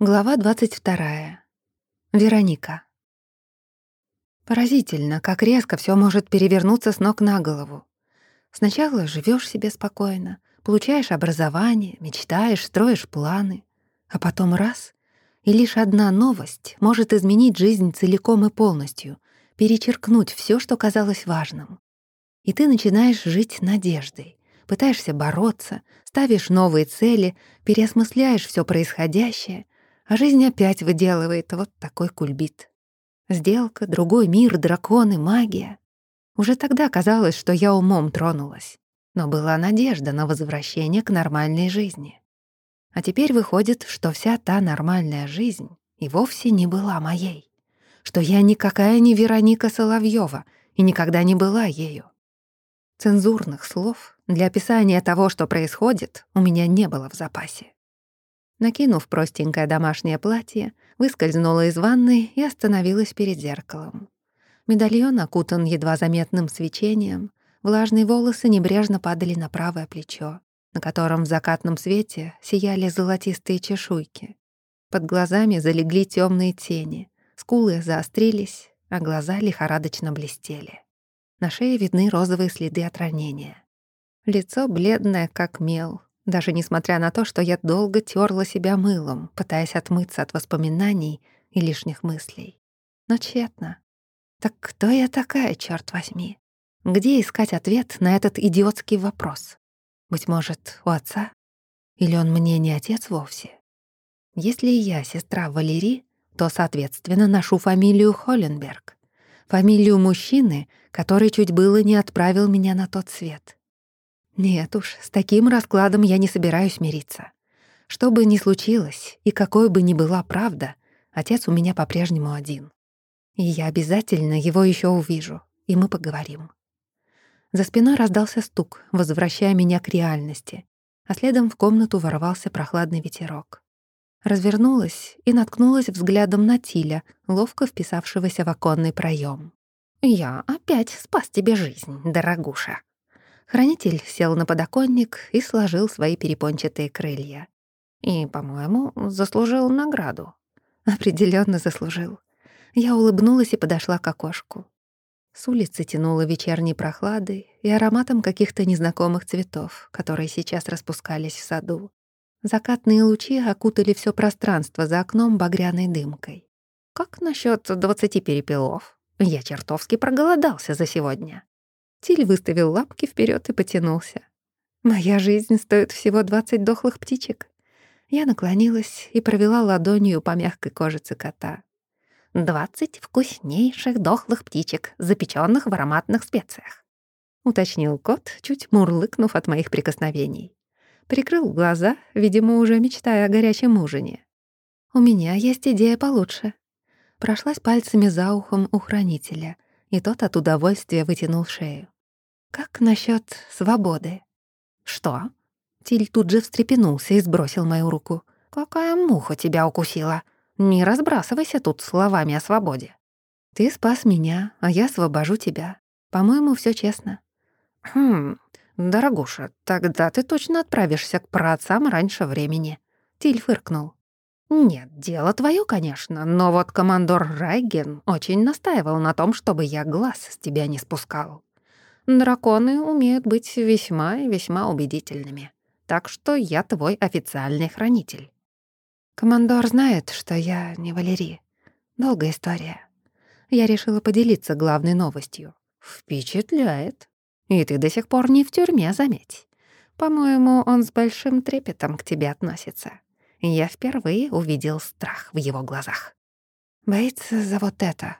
Глава 22. Вероника. Поразительно, как резко все может перевернуться с ног на голову. Сначала живешь себе спокойно, получаешь образование, мечтаешь, строишь планы, а потом раз — и лишь одна новость может изменить жизнь целиком и полностью, перечеркнуть все, что казалось важным. И ты начинаешь жить надеждой, пытаешься бороться, ставишь новые цели, переосмысляешь все происходящее — а жизнь опять выделывает вот такой кульбит. Сделка, другой мир, драконы, магия. Уже тогда казалось, что я умом тронулась, но была надежда на возвращение к нормальной жизни. А теперь выходит, что вся та нормальная жизнь и вовсе не была моей, что я никакая не Вероника Соловьева и никогда не была ею. Цензурных слов для описания того, что происходит, у меня не было в запасе. Накинув простенькое домашнее платье, выскользнула из ванной и остановилась перед зеркалом. Медальон окутан едва заметным свечением, влажные волосы небрежно падали на правое плечо, на котором в закатном свете сияли золотистые чешуйки. Под глазами залегли темные тени, скулы заострились, а глаза лихорадочно блестели. На шее видны розовые следы от ранения. Лицо бледное, как мел, даже несмотря на то, что я долго терла себя мылом, пытаясь отмыться от воспоминаний и лишних мыслей. Но тщетно. Так кто я такая, черт возьми? Где искать ответ на этот идиотский вопрос? Быть может, у отца? Или он мне не отец вовсе? Если я сестра Валерии, то, соответственно, ношу фамилию Холленберг. Фамилию мужчины, который чуть было не отправил меня на тот свет. Нет уж, с таким раскладом я не собираюсь мириться. Что бы ни случилось, и какой бы ни была правда, отец у меня по-прежнему один. И я обязательно его еще увижу, и мы поговорим. За спиной раздался стук, возвращая меня к реальности, а следом в комнату ворвался прохладный ветерок. Развернулась и наткнулась взглядом на Тиля, ловко вписавшегося в оконный проем. «Я опять спас тебе жизнь, дорогуша», Хранитель сел на подоконник и сложил свои перепончатые крылья. И, по-моему, заслужил награду. Определенно заслужил. Я улыбнулась и подошла к окошку. С улицы тянуло вечерней прохладой и ароматом каких-то незнакомых цветов, которые сейчас распускались в саду. Закатные лучи окутали все пространство за окном багряной дымкой. Как насчет двадцати перепелов? Я чертовски проголодался за сегодня. Тиль выставил лапки вперед и потянулся. «Моя жизнь стоит всего двадцать дохлых птичек». Я наклонилась и провела ладонью по мягкой кожице кота. «Двадцать вкуснейших дохлых птичек, запеченных в ароматных специях», — уточнил кот, чуть мурлыкнув от моих прикосновений. Прикрыл глаза, видимо, уже мечтая о горячем ужине. «У меня есть идея получше». Прошлась пальцами за ухом у хранителя, и тот от удовольствия вытянул шею. Как насчет свободы? Что? Тиль тут же встрепенулся и сбросил мою руку. Какая муха тебя укусила? Не разбрасывайся тут словами о свободе. Ты спас меня, а я освобожу тебя. По-моему, все честно. Хм, дорогуша, тогда ты точно отправишься к праотцам раньше времени. Тиль фыркнул. «Нет, дело твое, конечно, но вот командор Райген очень настаивал на том, чтобы я глаз с тебя не спускал. Драконы умеют быть весьма и весьма убедительными. Так что я твой официальный хранитель. Командор знает, что я не Валерий. Долгая история. Я решила поделиться главной новостью. Впечатляет. И ты до сих пор не в тюрьме, заметь. По-моему, он с большим трепетом к тебе относится. Я впервые увидел страх в его глазах. Боится за вот это.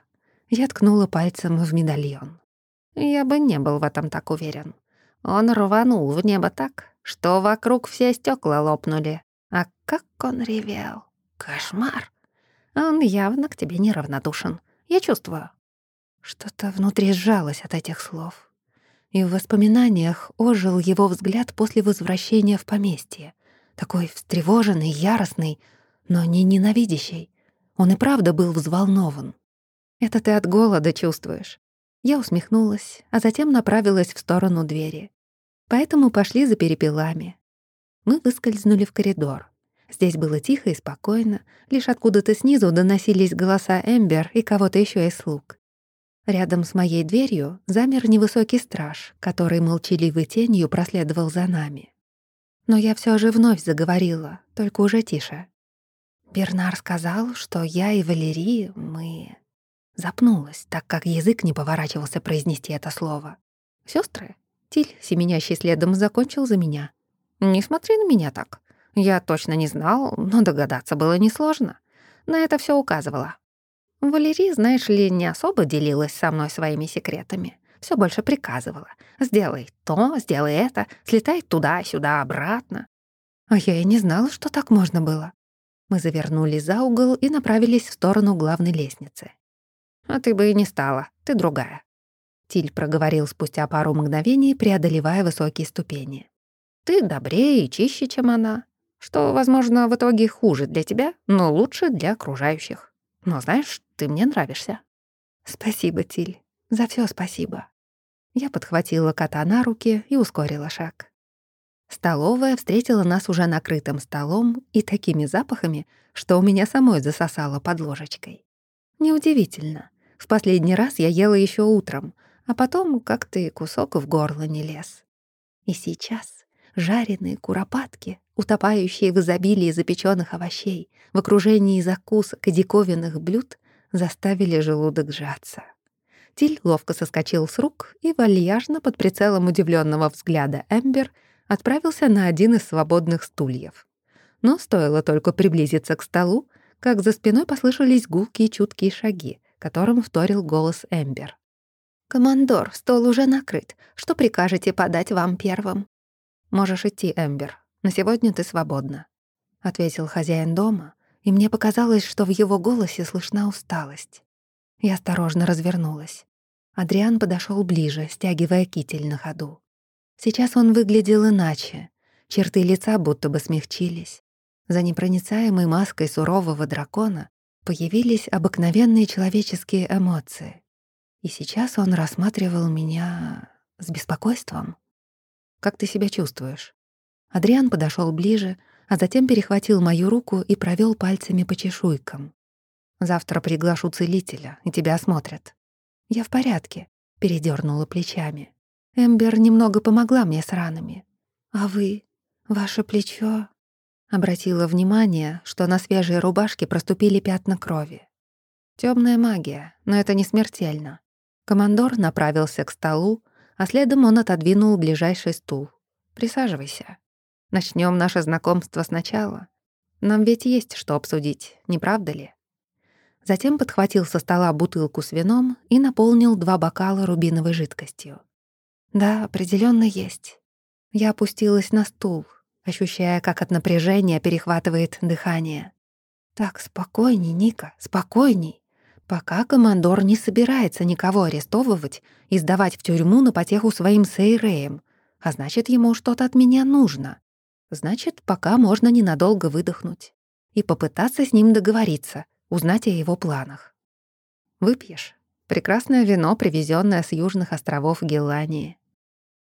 Я ткнула пальцем в медальон. Я бы не был в этом так уверен. Он рванул в небо так, что вокруг все стекла лопнули. А как он ревел! Кошмар! Он явно к тебе неравнодушен. Я чувствую. Что-то внутри сжалось от этих слов. И в воспоминаниях ожил его взгляд после возвращения в поместье. Такой встревоженный, яростный, но не ненавидящий. Он и правда был взволнован. Это ты от голода чувствуешь. Я усмехнулась, а затем направилась в сторону двери. Поэтому пошли за перепелами. Мы выскользнули в коридор. Здесь было тихо и спокойно, лишь откуда-то снизу доносились голоса Эмбер и кого-то еще из слуг. Рядом с моей дверью замер невысокий страж, который молчаливой тенью проследовал за нами. Но я все же вновь заговорила, только уже тише. Бернар сказал, что я и Валерий, мы... Запнулась, так как язык не поворачивался произнести это слово. Сестры? Тиль, семенящий следом, закончил за меня. «Не смотри на меня так. Я точно не знал, но догадаться было несложно. На это все указывало. Валерий, знаешь ли, не особо делилась со мной своими секретами. Все больше приказывала. «Сделай то, сделай это, слетай туда-сюда, обратно». А я и не знала, что так можно было. Мы завернули за угол и направились в сторону главной лестницы. «А ты бы и не стала, ты другая», — Тиль проговорил спустя пару мгновений, преодолевая высокие ступени. «Ты добрее и чище, чем она, что, возможно, в итоге хуже для тебя, но лучше для окружающих. Но знаешь, ты мне нравишься». «Спасибо, Тиль, за все спасибо». Я подхватила кота на руки и ускорила шаг. Столовая встретила нас уже накрытым столом и такими запахами, что у меня самой засосало под ложечкой. Неудивительно. В последний раз я ела еще утром, а потом как-то и кусок в горло не лез. И сейчас жареные куропатки, утопающие в изобилии запеченных овощей, в окружении закусок и диковинных блюд, заставили желудок сжаться. Тиль ловко соскочил с рук и вальяжно под прицелом удивленного взгляда Эмбер отправился на один из свободных стульев. Но стоило только приблизиться к столу, как за спиной послышались гулкие чуткие шаги, которым вторил голос Эмбер. «Командор, стол уже накрыт. Что прикажете подать вам первым?» «Можешь идти, Эмбер. На сегодня ты свободна», — ответил хозяин дома, и мне показалось, что в его голосе слышна усталость. Я осторожно развернулась. Адриан подошел ближе, стягивая китель на ходу. Сейчас он выглядел иначе. Черты лица будто бы смягчились. За непроницаемой маской сурового дракона появились обыкновенные человеческие эмоции. И сейчас он рассматривал меня с беспокойством. «Как ты себя чувствуешь?» Адриан подошел ближе, а затем перехватил мою руку и провел пальцами по чешуйкам. «Завтра приглашу целителя, и тебя осмотрят». «Я в порядке», — передернула плечами. Эмбер немного помогла мне с ранами. «А вы? Ваше плечо?» Обратила внимание, что на свежей рубашке проступили пятна крови. Темная магия, но это не смертельно. Командор направился к столу, а следом он отодвинул ближайший стул. «Присаживайся. Начнем наше знакомство сначала. Нам ведь есть что обсудить, не правда ли?» Затем подхватил со стола бутылку с вином и наполнил два бокала рубиновой жидкостью. «Да, определенно есть». Я опустилась на стул, ощущая, как от напряжения перехватывает дыхание. «Так, спокойней, Ника, спокойней пока командор не собирается никого арестовывать и сдавать в тюрьму на потеху своим сейреям, а значит, ему что-то от меня нужно. Значит, пока можно ненадолго выдохнуть и попытаться с ним договориться, узнать о его планах. Выпьешь? Прекрасное вино, привезенное с южных островов Гелании.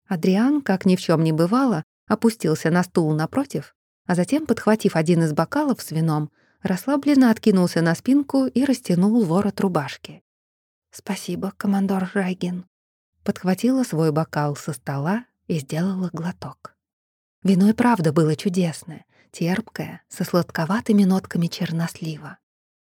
Адриан, как ни в чем не бывало, опустился на стул напротив, а затем, подхватив один из бокалов с вином, расслабленно откинулся на спинку и растянул ворот рубашки. «Спасибо, командор Райгин». Подхватила свой бокал со стола и сделала глоток. Вино и правда было чудесное, терпкое, со сладковатыми нотками чернослива.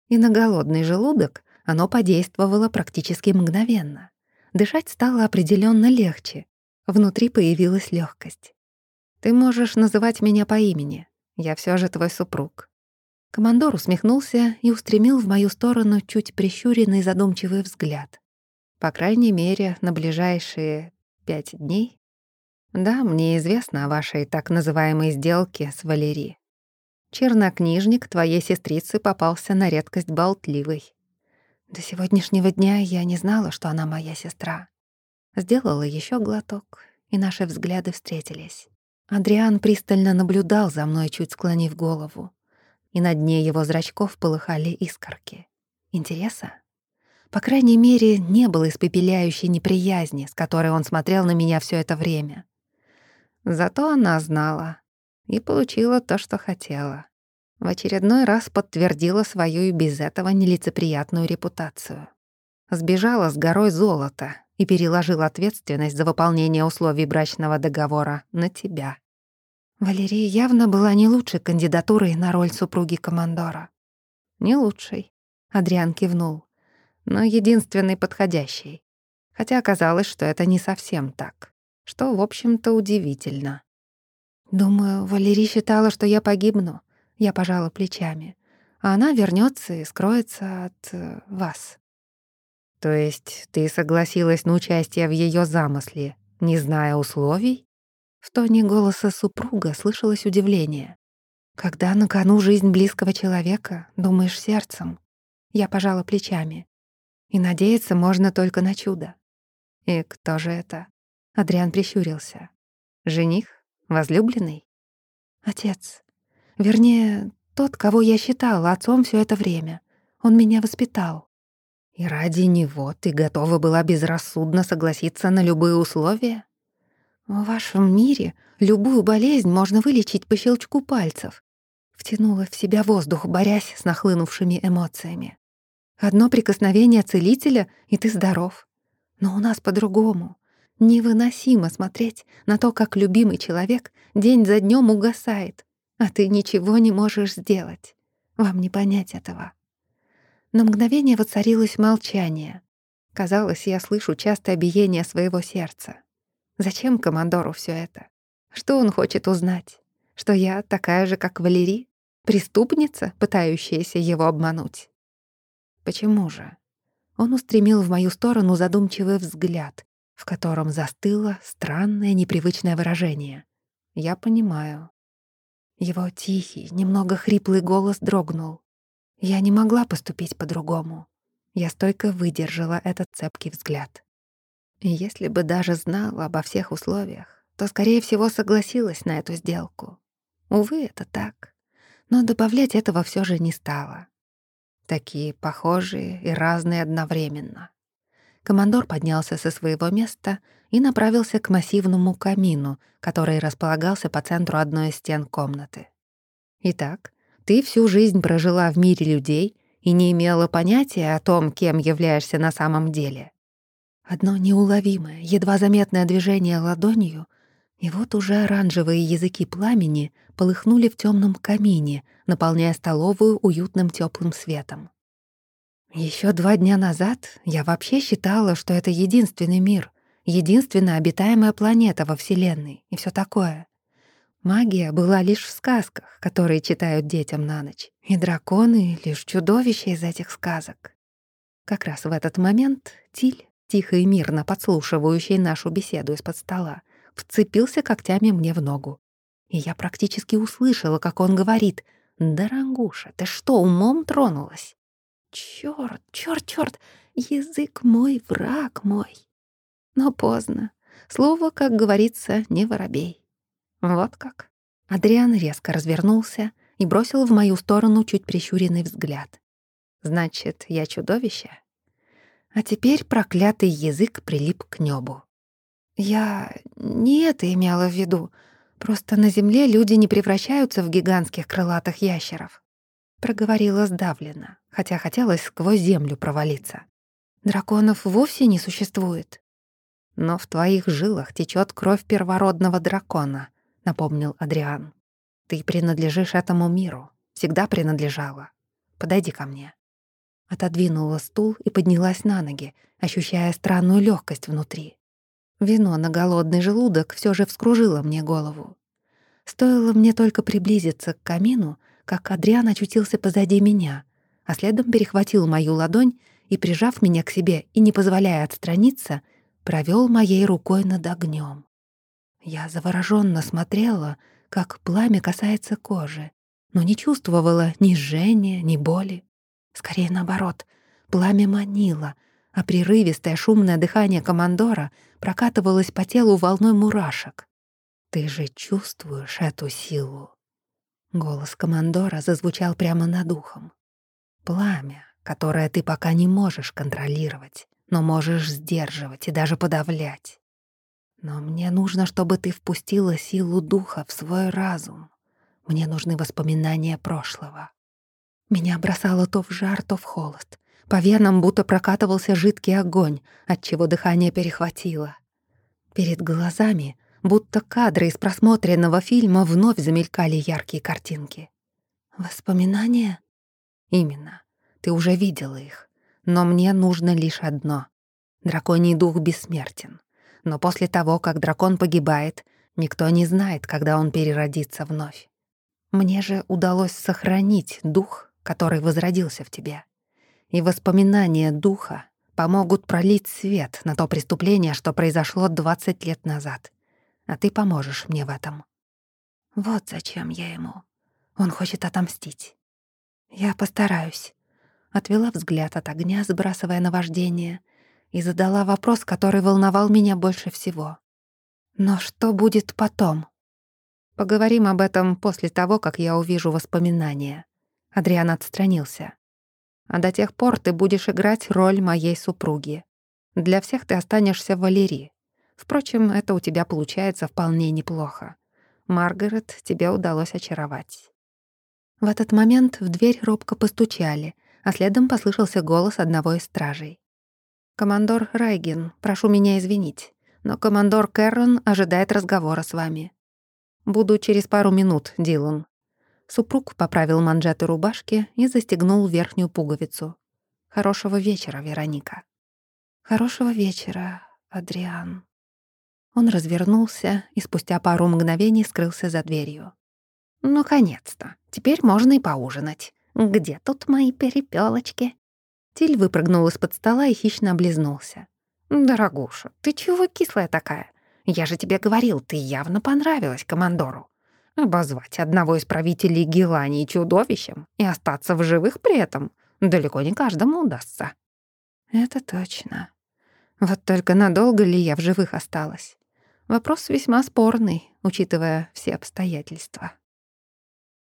И на голодный желудок оно подействовало практически мгновенно. Дышать стало определенно легче. Внутри появилась легкость. «Ты можешь называть меня по имени. Я все же твой супруг. Командор усмехнулся и устремил в мою сторону чуть прищуренный задумчивый взгляд. По крайней мере, на ближайшие пять дней. Да, мне известно о вашей так называемой сделке с Валери. Чернокнижник твоей сестрицы попался на редкость болтливый. До сегодняшнего дня я не знала, что она моя сестра. Сделала еще глоток, и наши взгляды встретились. Адриан пристально наблюдал за мной, чуть склонив голову и на дне его зрачков полыхали искорки. Интереса? По крайней мере, не было испепеляющей неприязни, с которой он смотрел на меня все это время. Зато она знала и получила то, что хотела. В очередной раз подтвердила свою и без этого нелицеприятную репутацию. Сбежала с горой золота и переложила ответственность за выполнение условий брачного договора на тебя. Валерия явно была не лучшей кандидатурой на роль супруги командора. «Не лучшей», — Адриан кивнул, «но единственной подходящей. Хотя оказалось, что это не совсем так, что, в общем-то, удивительно. Думаю, Валерия считала, что я погибну. Я пожала плечами. А она вернется и скроется от э, вас. То есть ты согласилась на участие в ее замысле, не зная условий? В тоне голоса супруга слышалось удивление. Когда на кону жизнь близкого человека, думаешь сердцем. Я пожала плечами. И надеяться можно только на чудо. И кто же это? Адриан прищурился. Жених? Возлюбленный? Отец. Вернее, тот, кого я считала отцом все это время. Он меня воспитал. И ради него ты готова была безрассудно согласиться на любые условия? В вашем мире любую болезнь можно вылечить по щелчку пальцев. Втянула в себя воздух, борясь с нахлынувшими эмоциями. Одно прикосновение целителя, и ты здоров. Но у нас по-другому. Невыносимо смотреть на то, как любимый человек день за днем угасает, а ты ничего не можешь сделать. Вам не понять этого. На мгновение воцарилось молчание. Казалось, я слышу частое биение своего сердца. Зачем командору все это? Что он хочет узнать? Что я такая же, как Валерий? Преступница, пытающаяся его обмануть? Почему же? Он устремил в мою сторону задумчивый взгляд, в котором застыло странное непривычное выражение. Я понимаю. Его тихий, немного хриплый голос дрогнул. Я не могла поступить по-другому. Я стойко выдержала этот цепкий взгляд. И если бы даже знала обо всех условиях, то, скорее всего, согласилась на эту сделку. Увы, это так. Но добавлять этого все же не стало. Такие похожие и разные одновременно. Командор поднялся со своего места и направился к массивному камину, который располагался по центру одной из стен комнаты. «Итак, ты всю жизнь прожила в мире людей и не имела понятия о том, кем являешься на самом деле». Одно неуловимое, едва заметное движение ладонью, и вот уже оранжевые языки пламени полыхнули в темном камине, наполняя столовую уютным теплым светом. Еще два дня назад я вообще считала, что это единственный мир, единственная обитаемая планета во Вселенной и все такое. Магия была лишь в сказках, которые читают детям на ночь, и драконы — лишь чудовища из этих сказок. Как раз в этот момент Тиль, тихо и мирно подслушивающий нашу беседу из-под стола, вцепился когтями мне в ногу. И я практически услышала, как он говорит «Дорогуша, ты что, умом тронулась?» Чёрт, чёрт, чёрт, язык мой, враг мой. Но поздно. Слово, как говорится, не воробей. Вот как. Адриан резко развернулся и бросил в мою сторону чуть прищуренный взгляд. Значит, я чудовище? А теперь проклятый язык прилип к небу. Я не это имела в виду. Просто на земле люди не превращаются в гигантских крылатых ящеров. Проговорила сдавленно хотя хотелось сквозь землю провалиться. Драконов вовсе не существует. Но в твоих жилах течет кровь первородного дракона, напомнил Адриан. Ты принадлежишь этому миру, всегда принадлежала. Подойди ко мне. Отодвинула стул и поднялась на ноги, ощущая странную легкость внутри. Вино на голодный желудок все же вскружило мне голову. Стоило мне только приблизиться к камину, как Адриан очутился позади меня, а следом перехватил мою ладонь и, прижав меня к себе и не позволяя отстраниться, провел моей рукой над огнем. Я завороженно смотрела, как пламя касается кожи, но не чувствовала ни жжения, ни боли. Скорее наоборот, пламя манило, а прерывистое шумное дыхание командора прокатывалось по телу волной мурашек. «Ты же чувствуешь эту силу?» Голос командора зазвучал прямо над ухом. Пламя, которое ты пока не можешь контролировать, но можешь сдерживать и даже подавлять. Но мне нужно, чтобы ты впустила силу духа в свой разум. Мне нужны воспоминания прошлого. Меня бросало то в жар, то в холод. По венам будто прокатывался жидкий огонь, от чего дыхание перехватило. Перед глазами, будто кадры из просмотренного фильма, вновь замелькали яркие картинки. Воспоминания? Именно. Ты уже видела их. Но мне нужно лишь одно. Драконий дух бессмертен. Но после того, как дракон погибает, никто не знает, когда он переродится вновь. Мне же удалось сохранить дух, который возродился в тебе. И воспоминания духа помогут пролить свет на то преступление, что произошло 20 лет назад. А ты поможешь мне в этом. Вот зачем я ему. Он хочет отомстить. Я постараюсь. Отвела взгляд от огня, сбрасывая наваждение, и задала вопрос, который волновал меня больше всего. Но что будет потом? Поговорим об этом после того, как я увижу воспоминания. Адриан отстранился. А до тех пор ты будешь играть роль моей супруги. Для всех ты останешься Валерии. Впрочем, это у тебя получается вполне неплохо. Маргарет тебе удалось очаровать. В этот момент в дверь робко постучали, а следом послышался голос одного из стражей. «Командор Райген, прошу меня извинить, но командор Кэррон ожидает разговора с вами. Буду через пару минут, Дилан». Супруг поправил манжеты рубашки и застегнул верхнюю пуговицу. «Хорошего вечера, Вероника». «Хорошего вечера, Адриан». Он развернулся и спустя пару мгновений скрылся за дверью. «Наконец-то! Теперь можно и поужинать. Где тут мои перепёлочки?» Тиль выпрыгнул из-под стола и хищно облизнулся. «Дорогуша, ты чего кислая такая? Я же тебе говорил, ты явно понравилась командору. Обозвать одного из правителей Гелании чудовищем и остаться в живых при этом далеко не каждому удастся». «Это точно. Вот только надолго ли я в живых осталась? Вопрос весьма спорный, учитывая все обстоятельства».